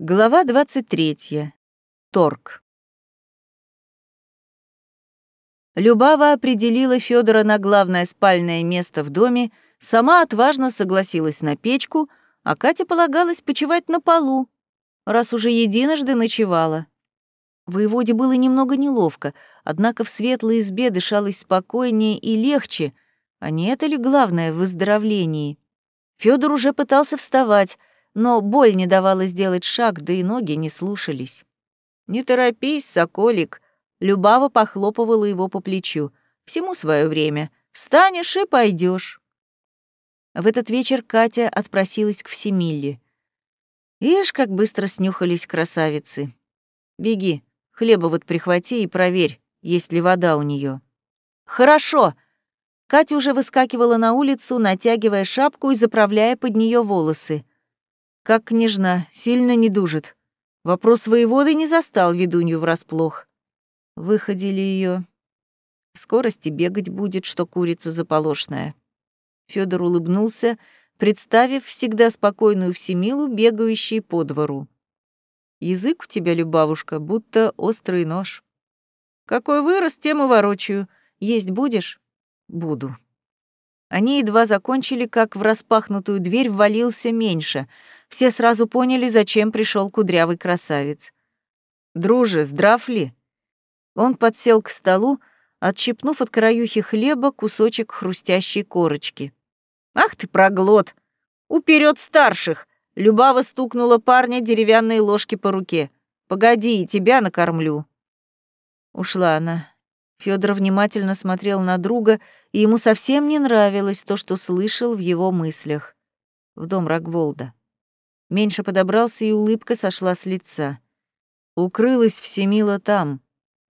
Глава 23. Торг. Любава определила Федора на главное спальное место в доме, сама отважно согласилась на печку, а Катя полагалась почевать на полу, раз уже единожды ночевала. Воеводе было немного неловко, однако в светлой избе дышалось спокойнее и легче, а не это ли главное в выздоровлении? Федор уже пытался вставать, но боль не давала сделать шаг, да и ноги не слушались. «Не торопись, соколик», — Любава похлопывала его по плечу. «Всему свое время. Встанешь и пойдешь. В этот вечер Катя отпросилась к Всемилле. Ишь, как быстро снюхались красавицы. Беги, хлеба вот прихвати и проверь, есть ли вода у нее. Хорошо. Катя уже выскакивала на улицу, натягивая шапку и заправляя под нее волосы. Как княжна, сильно не дужит. Вопрос воеводы не застал ведунью врасплох. Выходили ее. В скорости бегать будет, что курица заполошная. Федор улыбнулся, представив всегда спокойную Всемилу, бегающей по двору. Язык у тебя, Любавушка, будто острый нож. Какой вырос, тем и ворочаю. Есть будешь? Буду. Они едва закончили, как в распахнутую дверь ввалился меньше — все сразу поняли, зачем пришел кудрявый красавец. «Друже, здрав ли?» Он подсел к столу, отщипнув от краюхи хлеба кусочек хрустящей корочки. «Ах ты, проглот! Уперед старших!» Любава стукнула парня деревянной ложки по руке. «Погоди, и тебя накормлю». Ушла она. Федор внимательно смотрел на друга, и ему совсем не нравилось то, что слышал в его мыслях. В дом Рогволда. Меньше подобрался, и улыбка сошла с лица. Укрылась всемила там.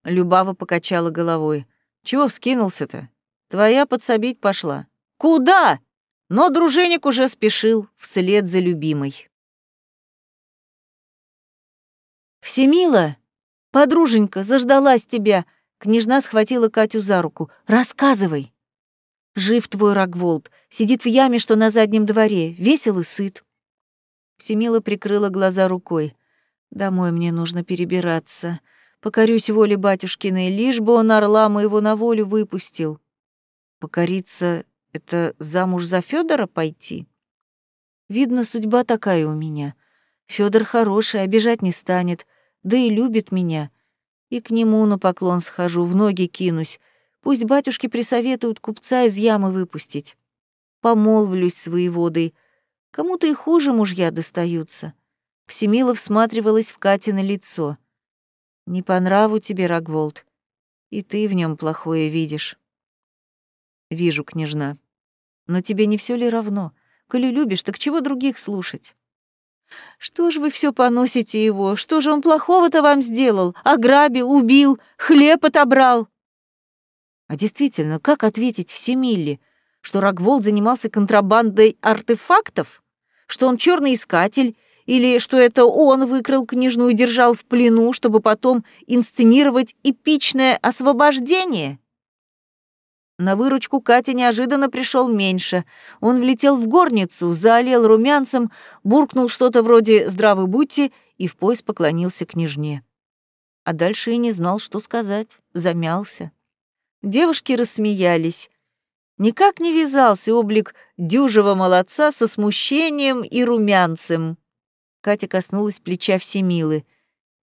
Любава покачала головой. Чего вскинулся-то? Твоя подсобить пошла. Куда? Но дружинник уже спешил вслед за любимой. «Всемила! Подруженька, заждалась тебя!» Княжна схватила Катю за руку. «Рассказывай!» «Жив твой Рогволд, сидит в яме, что на заднем дворе, весел и сыт. Всемила прикрыла глаза рукой. «Домой мне нужно перебираться. Покорюсь воле батюшкиной, лишь бы он орла моего на волю выпустил. Покориться — это замуж за Федора пойти? Видно, судьба такая у меня. Федор хороший, обижать не станет, да и любит меня. И к нему на поклон схожу, в ноги кинусь. Пусть батюшки присоветуют купца из ямы выпустить. Помолвлюсь с воеводой — Кому-то и хуже мужья достаются. Всемила всматривалась в Катино лицо. «Не по нраву тебе, Рогволд, и ты в нем плохое видишь». «Вижу, княжна. Но тебе не все ли равно? Коли любишь, так чего других слушать?» «Что ж вы все поносите его? Что же он плохого-то вам сделал? Ограбил, убил, хлеб отобрал?» А действительно, как ответить Всемилле? Что Рогволд занимался контрабандой артефактов? Что он черный искатель? Или что это он выкрал княжну и держал в плену, чтобы потом инсценировать эпичное освобождение? На выручку Кате неожиданно пришел меньше. Он влетел в горницу, заолел румянцем, буркнул что-то вроде «здравы будьте» и в пояс поклонился княжне. А дальше и не знал, что сказать, замялся. Девушки рассмеялись. Никак не вязался облик дюжего молодца со смущением и румянцем. Катя коснулась плеча Всемилы.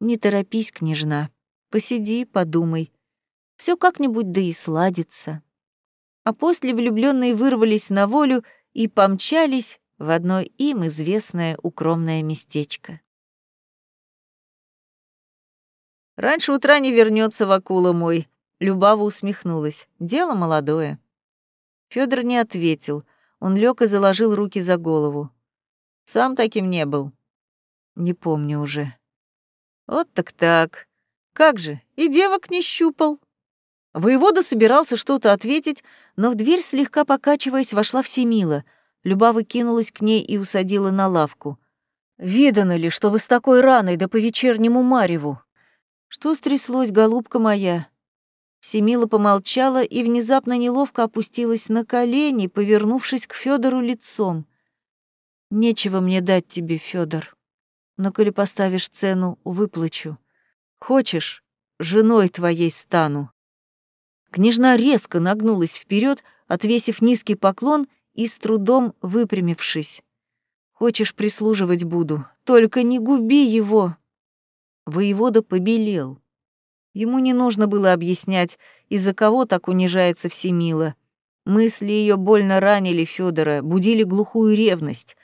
«Не торопись, княжна. Посиди, подумай. Все как-нибудь да и сладится». А после влюбленные вырвались на волю и помчались в одно им известное укромное местечко. «Раньше утра не вернется Вакула мой», — Любава усмехнулась. «Дело молодое». Федор не ответил. Он лег и заложил руки за голову. Сам таким не был. Не помню уже. Вот так так. Как же, и девок не щупал. Воевода собирался что-то ответить, но в дверь, слегка покачиваясь, вошла Всемила. Любава кинулась к ней и усадила на лавку. «Видано ли, что вы с такой раной, да по вечернему мареву? Что стряслось, голубка моя?» Семила помолчала и внезапно неловко опустилась на колени, повернувшись к Федору лицом. «Нечего мне дать тебе, Федор. Но коли поставишь цену, выплачу. Хочешь, женой твоей стану». Княжна резко нагнулась вперед, отвесив низкий поклон и с трудом выпрямившись. «Хочешь, прислуживать буду, только не губи его!» Воевода побелел. Ему не нужно было объяснять, из-за кого так унижается Всемила. Мысли ее больно ранили Федора, будили глухую ревность.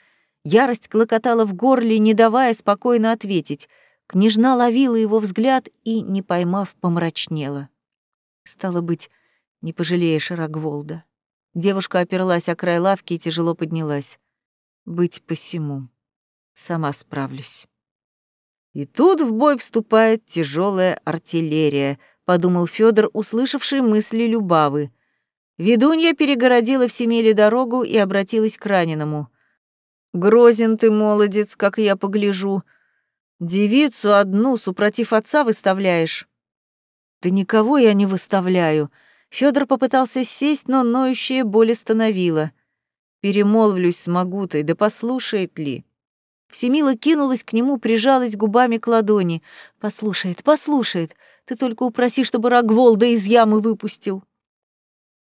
Ярость клокотала в горле, не давая спокойно ответить. Княжна ловила его взгляд и, не поймав, помрачнела. Стало быть, не пожалеешь Рогволда. Девушка оперлась о край лавки и тяжело поднялась. Быть посему. Сама справлюсь. И тут в бой вступает тяжелая артиллерия, подумал Федор, услышавший мысли Любавы. Ведунья перегородила в Семеле дорогу и обратилась к раненому. «Грозен ты, молодец, как я погляжу. Девицу одну, супротив отца, выставляешь?» «Да никого я не выставляю», Федор попытался сесть, но ноющая боль остановила. Перемолвлюсь с Магутой, да послушает ли? Всемила кинулась к нему, прижалась губами к ладони. «Послушает, послушает. Ты только упроси, чтобы Рогволда из ямы выпустил».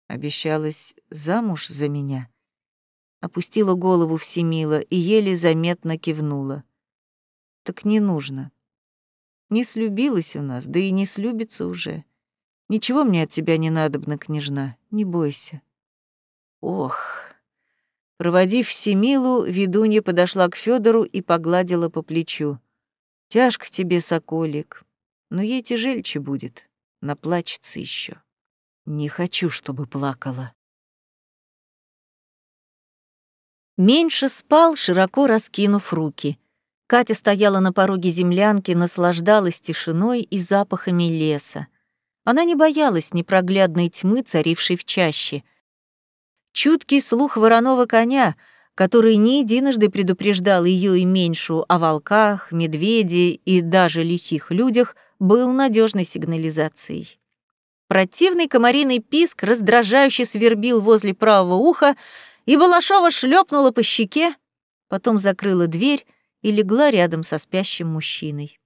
Обещалась замуж за меня. Опустила голову Всемила и еле заметно кивнула. «Так не нужно. Не слюбилась у нас, да и не слюбится уже. Ничего мне от тебя не надобно, княжна, не бойся. Ох. Проводив Семилу, ведунья подошла к Федору и погладила по плечу. Тяжко тебе, соколик, но ей тяжельче будет, наплачется еще. Не хочу, чтобы плакала. Меньше спал, широко раскинув руки. Катя стояла на пороге землянки, наслаждалась тишиной и запахами леса. Она не боялась непроглядной тьмы, царившей в чаще. Чуткий слух вороного коня, который не единожды предупреждал ее и меньшую о волках, медведе и даже лихих людях, был надежной сигнализацией. Противный комариный писк раздражающе свербил возле правого уха, и Балашова шлепнула по щеке, потом закрыла дверь и легла рядом со спящим мужчиной.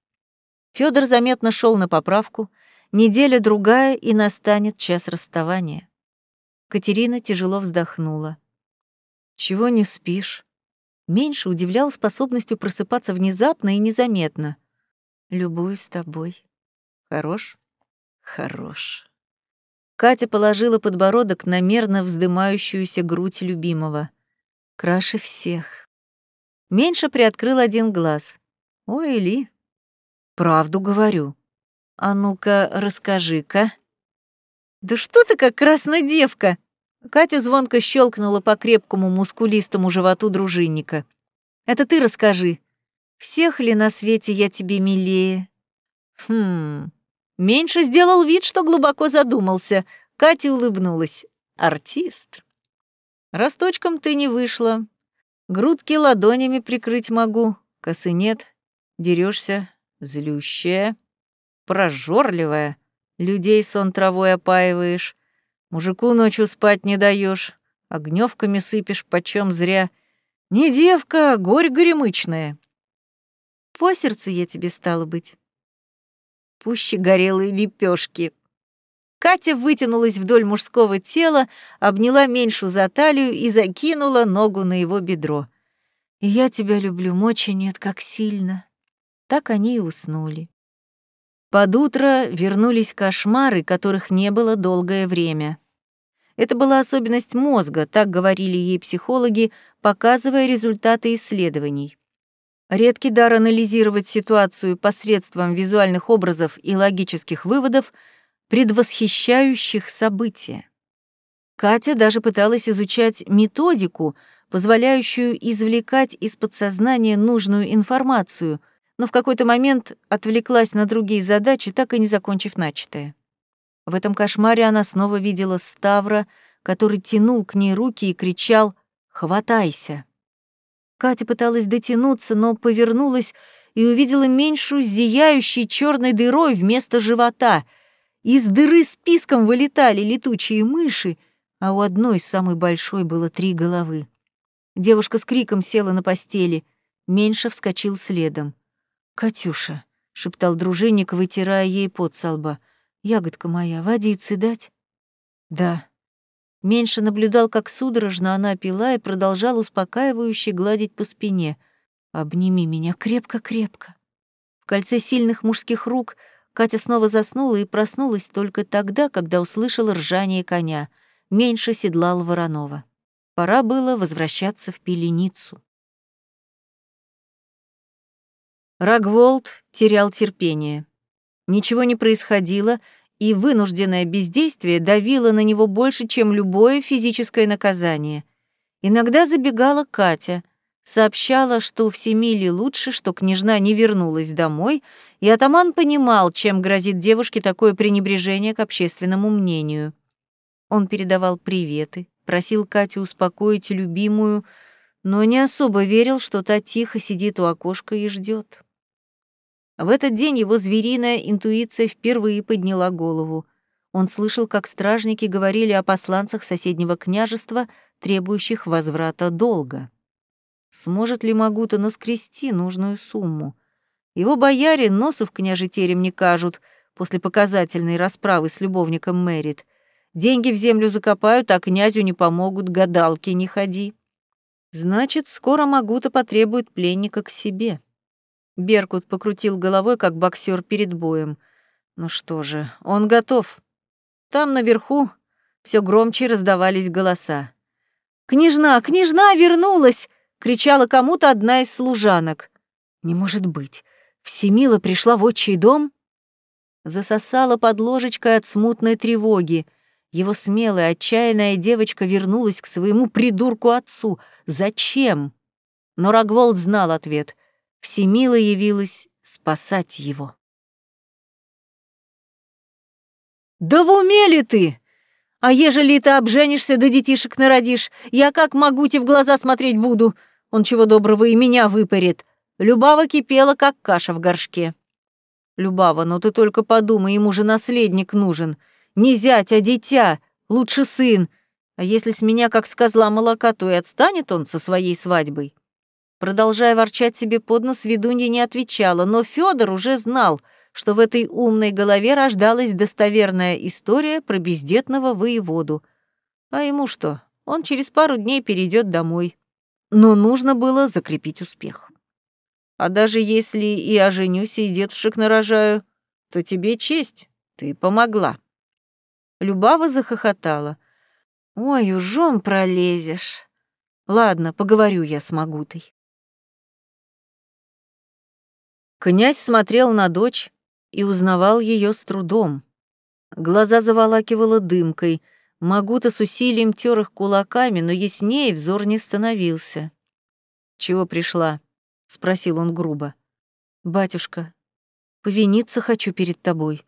Федор заметно шел на поправку — Неделя другая, и настанет час расставания. Катерина тяжело вздохнула. «Чего не спишь?» Меньше удивлял способностью просыпаться внезапно и незаметно. «Любуюсь тобой. Хорош? Хорош». Катя положила подбородок на мерно вздымающуюся грудь любимого. «Краше всех». Меньше приоткрыл один глаз. «Ой, Ли, правду говорю. А ну-ка, расскажи-ка. Да что ты как красная девка? Катя звонко щелкнула по крепкому мускулистому животу дружинника. Это ты расскажи. Всех ли на свете я тебе милее? Хм. Меньше сделал вид, что глубоко задумался. Катя улыбнулась. Артист. Росточком ты не вышла. Грудки ладонями прикрыть могу. Косы нет. Дерешься, злющая прожорливая, людей сон травой опаиваешь, мужику ночью спать не даешь, огневками сыпешь почем зря. Не девка, а горь горемычная. По сердцу я тебе стала быть. Пуще горелые лепешки. Катя вытянулась вдоль мужского тела, обняла меньшу за талию и закинула ногу на его бедро. Я тебя люблю, мочи нет, как сильно. Так они и уснули. Под утро вернулись кошмары, которых не было долгое время. Это была особенность мозга, так говорили ей психологи, показывая результаты исследований. Редкий дар анализировать ситуацию посредством визуальных образов и логических выводов, предвосхищающих события. Катя даже пыталась изучать методику, позволяющую извлекать из подсознания нужную информацию — но в какой-то момент отвлеклась на другие задачи, так и не закончив начатое. В этом кошмаре она снова видела Ставра, который тянул к ней руки и кричал «Хватайся!». Катя пыталась дотянуться, но повернулась и увидела меньшую зияющей черной дырой вместо живота. Из дыры списком вылетали летучие мыши, а у одной, самой большой, было три головы. Девушка с криком села на постели. Меньше вскочил следом. «Катюша», — шептал дружинник, вытирая ей пот со лба, — «ягодка моя, водицы дать?» «Да». Меньше наблюдал, как судорожно она пила и продолжал успокаивающе гладить по спине. «Обними меня крепко-крепко». В кольце сильных мужских рук Катя снова заснула и проснулась только тогда, когда услышала ржание коня. Меньше седлал Воронова. Пора было возвращаться в пеленицу. Рогволд терял терпение. Ничего не происходило, и вынужденное бездействие давило на него больше, чем любое физическое наказание. Иногда забегала Катя, сообщала, что в Семиле лучше, что княжна не вернулась домой, и атаман понимал, чем грозит девушке такое пренебрежение к общественному мнению. Он передавал приветы, просил Катю успокоить любимую, но не особо верил, что та тихо сидит у окошка и ждет. В этот день его звериная интуиция впервые подняла голову. Он слышал, как стражники говорили о посланцах соседнего княжества, требующих возврата долга. Сможет ли Магута наскрести нужную сумму? Его бояре носу в княжий терем не кажут после показательной расправы с любовником Мэрит. Деньги в землю закопают, а князю не помогут, гадалки не ходи. Значит, скоро Магута потребует пленника к себе. Беркут покрутил головой, как боксер перед боем. Ну что же, он готов. Там наверху все громче раздавались голоса. «Княжна, княжна вернулась!» — кричала кому-то одна из служанок. «Не может быть! Всемила пришла в отчий дом?» Засосала под ложечкой от смутной тревоги. Его смелая, отчаянная девочка вернулась к своему придурку-отцу. Зачем? Но Рогволд знал ответ — Всемила явилась спасать его. «Да в уме ли ты? А ежели ты обженишься да детишек народишь, я как могу тебе в глаза смотреть буду? Он чего доброго и меня выпарит». Любава кипела, как каша в горшке. «Любава, ну ты только подумай, ему же наследник нужен. Не зять, а дитя, лучше сын. А если с меня как с козла молока, то и отстанет он со своей свадьбой». Продолжая ворчать себе под нос, ведунья не отвечала, но Федор уже знал, что в этой умной голове рождалась достоверная история про бездетного воеводу. А ему что? Он через пару дней перейдет домой. Но нужно было закрепить успех. А даже если и оженюсь, и детушек нарожаю, то тебе честь, ты помогла. Любава захохотала. «Ой, ужом пролезешь. Ладно, поговорю я с Магутой». Князь смотрел на дочь и узнавал ее с трудом. Глаза заволакивало дымкой, Магута с усилием тер их кулаками, но яснее взор не становился. «Чего пришла?» — спросил он грубо. «Батюшка, повиниться хочу перед тобой.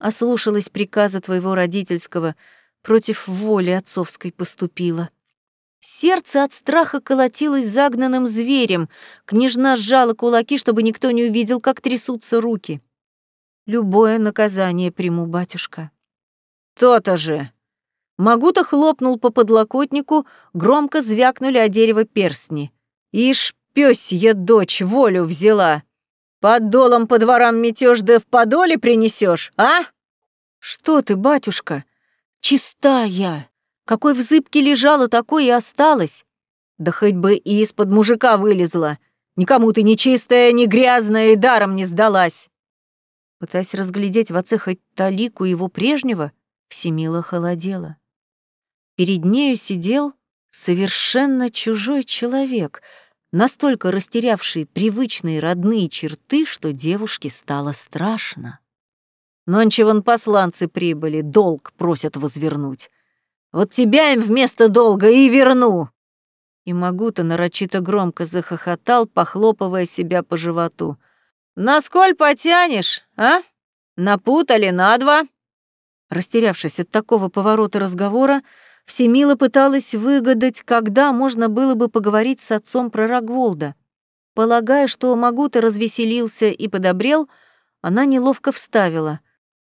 Ослушалась приказа твоего родительского, против воли отцовской поступила». Сердце от страха колотилось загнанным зверем. Княжна сжала кулаки, чтобы никто не увидел, как трясутся руки. «Любое наказание приму, батюшка». «То-то же!» Магута хлопнул по подлокотнику, громко звякнули о дерево перстни. «Ишь, пёсья дочь, волю взяла! Под долом по дворам метёшь, да в подоле принесёшь, а?» «Что ты, батюшка? Чистая!» Какой в зыбке лежала, такой и осталось. Да хоть бы и из-под мужика вылезла. Никому ты ни чистая, ни грязная и даром не сдалась. Пытаясь разглядеть в отце хоть талику его прежнего, Всемила холодела. Перед нею сидел совершенно чужой человек, настолько растерявший привычные родные черты, что девушке стало страшно. Нонче вон посланцы прибыли, долг просят возвернуть. Вот тебя им вместо долга и верну!» И Магута нарочито громко захохотал, похлопывая себя по животу. «Насколь потянешь, а? Напутали на два?» Растерявшись от такого поворота разговора, Всемила пыталась выгадать, когда можно было бы поговорить с отцом про Рогволда. Полагая, что Магута развеселился и подобрел, она неловко вставила.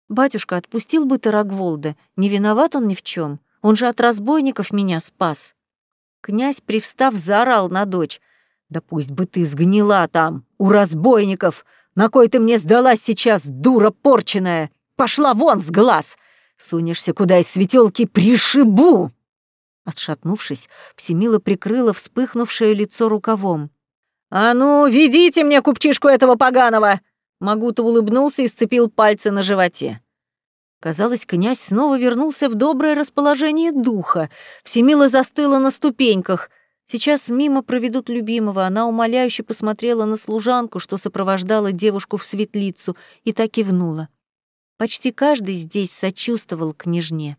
«Батюшка, отпустил бы ты Рогволда, не виноват он ни в чем. Он же от разбойников меня спас. Князь, привстав, заорал на дочь. «Да пусть бы ты сгнила там, у разбойников! На кой ты мне сдалась сейчас, дура порченая? Пошла вон с глаз! Сунешься куда из светелки, пришибу!» Отшатнувшись, Всемила прикрыла вспыхнувшее лицо рукавом. «А ну, ведите мне купчишку этого поганого!» Магута улыбнулся и сцепил пальцы на животе. Казалось, князь снова вернулся в доброе расположение духа. Всемила застыла на ступеньках. Сейчас мимо проведут любимого. Она умоляюще посмотрела на служанку, что сопровождала девушку в светлицу, и так кивнула. Почти каждый здесь сочувствовал княжне.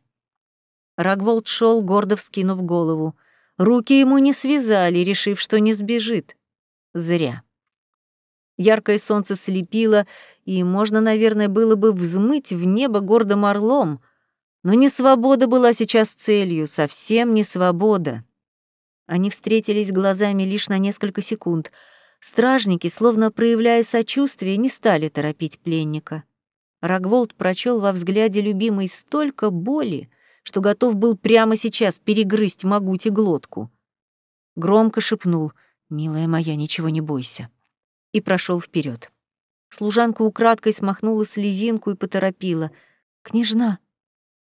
Рагволд шел, гордо вскинув голову. Руки ему не связали, решив, что не сбежит. Зря. Яркое солнце слепило, и можно, наверное, было бы взмыть в небо гордым орлом. Но не свобода была сейчас целью, совсем не свобода. Они встретились глазами лишь на несколько секунд. Стражники, словно проявляя сочувствие, не стали торопить пленника. Рогволд прочел во взгляде любимой столько боли, что готов был прямо сейчас перегрызть Магути глотку. Громко шепнул «Милая моя, ничего не бойся» и прошел вперед. Служанка украдкой смахнула слезинку и поторопила. «Княжна!»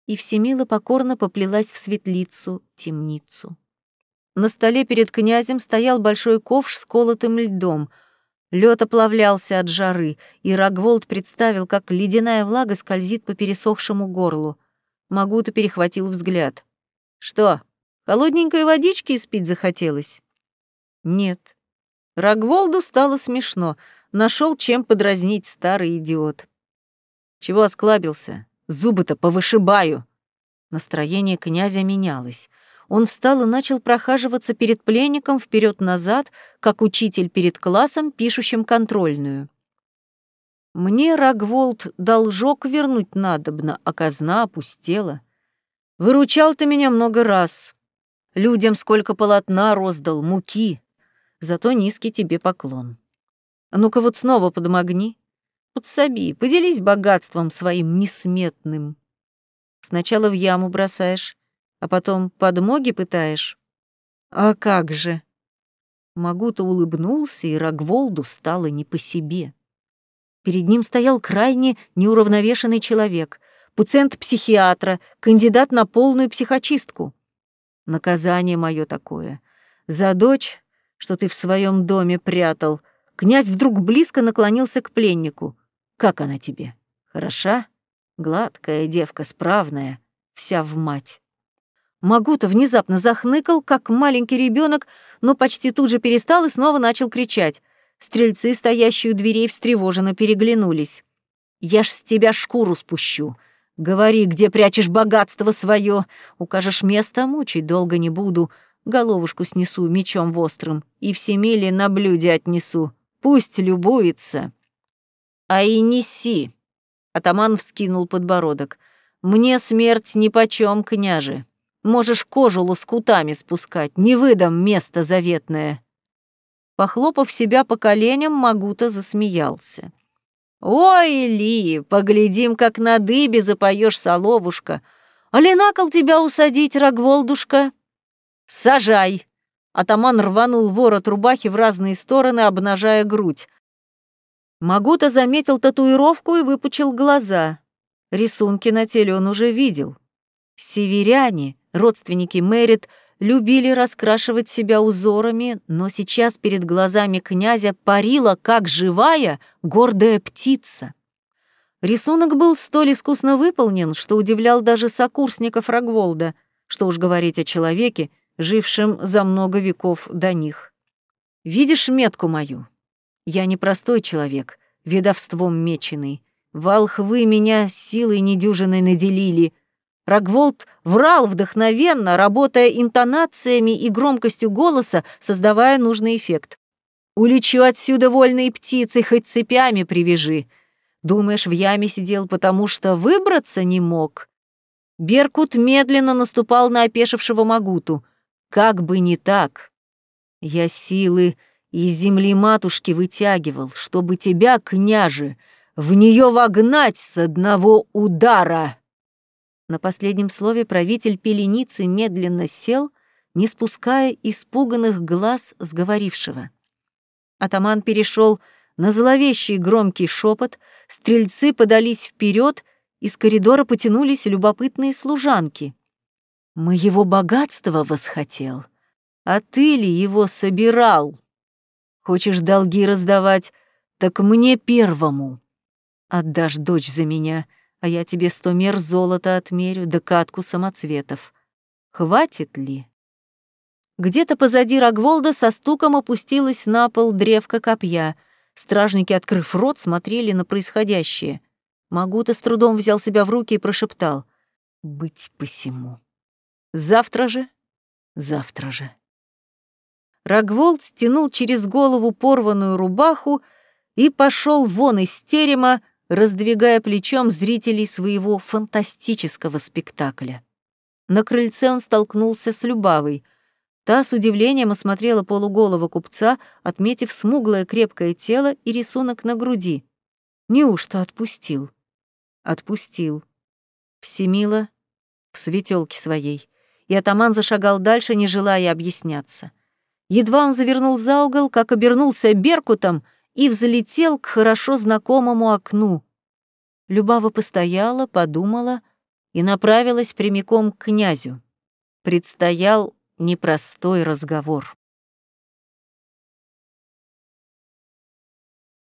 И Всемила покорно поплелась в светлицу, темницу. На столе перед князем стоял большой ковш с колотым льдом. Лед оплавлялся от жары, и Рогволд представил, как ледяная влага скользит по пересохшему горлу. Магута перехватил взгляд. «Что, холодненькой водички испить захотелось?» «Нет». Рогволду стало смешно. Нашел чем подразнить старый идиот. «Чего осклабился? Зубы-то повышибаю!» Настроение князя менялось. Он встал и начал прохаживаться перед пленником вперед назад как учитель перед классом, пишущим контрольную. Мне Рогволд должок вернуть надобно, а казна опустела. Выручал ты меня много раз. Людям сколько полотна роздал, муки. Зато низкий тебе поклон. Ну-ка вот снова подмогни. Подсоби, поделись богатством своим несметным. Сначала в яму бросаешь, а потом подмоги пытаешь. А как же? Магута улыбнулся, и Рогволду стало не по себе. Перед ним стоял крайне неуравновешенный человек, пациент психиатра, кандидат на полную психочистку. Наказание мое такое. За дочь, что ты в своем доме прятал, князь вдруг близко наклонился к пленнику. Как она тебе? Хороша? Гладкая девка, справная, вся в мать. Магута внезапно захныкал, как маленький ребенок, но почти тут же перестал и снова начал кричать. Стрельцы, стоящие у дверей, встревоженно переглянулись. «Я ж с тебя шкуру спущу. Говори, где прячешь богатство свое. Укажешь место, мучить долго не буду. Головушку снесу мечом острым и в семиле на блюде отнесу. Пусть любуется». «А и неси!» — атаман вскинул подбородок. «Мне смерть нипочем, княже. Можешь кожу лоскутами спускать, не выдам место заветное». Похлопав себя по коленям, Магута засмеялся. «Ой, Ли, поглядим, как на дыбе запоешь, соловушка. А ли накол тебя усадить, Рогволдушка?» «Сажай!» Атаман рванул ворот рубахи в разные стороны, обнажая грудь. Магута заметил татуировку и выпучил глаза. Рисунки на теле он уже видел. Северяне, родственники Мэрит, любили раскрашивать себя узорами, но сейчас перед глазами князя парила, как живая, гордая птица. Рисунок был столь искусно выполнен, что удивлял даже сокурсников Рогволда, что уж говорить о человеке, жившем за много веков до них. «Видишь метку мою? Я не простой человек, ведовством меченый. Волхвы меня силой недюжиной наделили — Рогволд врал вдохновенно, работая интонациями и громкостью голоса, создавая нужный эффект. «Улечу отсюда вольные птицы, хоть цепями привяжи. Думаешь, в яме сидел, потому что выбраться не мог?» Беркут медленно наступал на опешившего Магуту. «Как бы не так. Я силы из земли матушки вытягивал, чтобы тебя, княже, в нее вогнать с одного удара!» На последнем слове правитель пеленицы медленно сел, не спуская испуганных глаз с говорившего. Атаман перешел на зловещий громкий шепот, стрельцы подались вперед, из коридора потянулись любопытные служанки. «Моего богатства восхотел, а ты ли его собирал? Хочешь долги раздавать, так мне первому. Отдашь дочь за меня, а я тебе сто мер золота отмерю, да катку самоцветов. Хватит ли?» Где-то позади Рогволда со стуком опустилась на пол древко копья. Стражники, открыв рот, смотрели на происходящее. Магута с трудом взял себя в руки и прошептал. «Быть посему. Завтра же? Завтра же». Рогволд стянул через голову порванную рубаху и пошел вон из терема, раздвигая плечом зрителей своего фантастического спектакля. На крыльце он столкнулся с Любавой — Та с удивлением осмотрела полуголого купца, отметив смуглое крепкое тело и рисунок на груди. Неужто отпустил? Отпустил. Всемила в светелке своей. И атаман зашагал дальше, не желая объясняться. Едва он завернул за угол, как обернулся беркутом и взлетел к хорошо знакомому окну. Любава постояла, подумала и направилась прямиком к князю. Предстоял непростой разговор.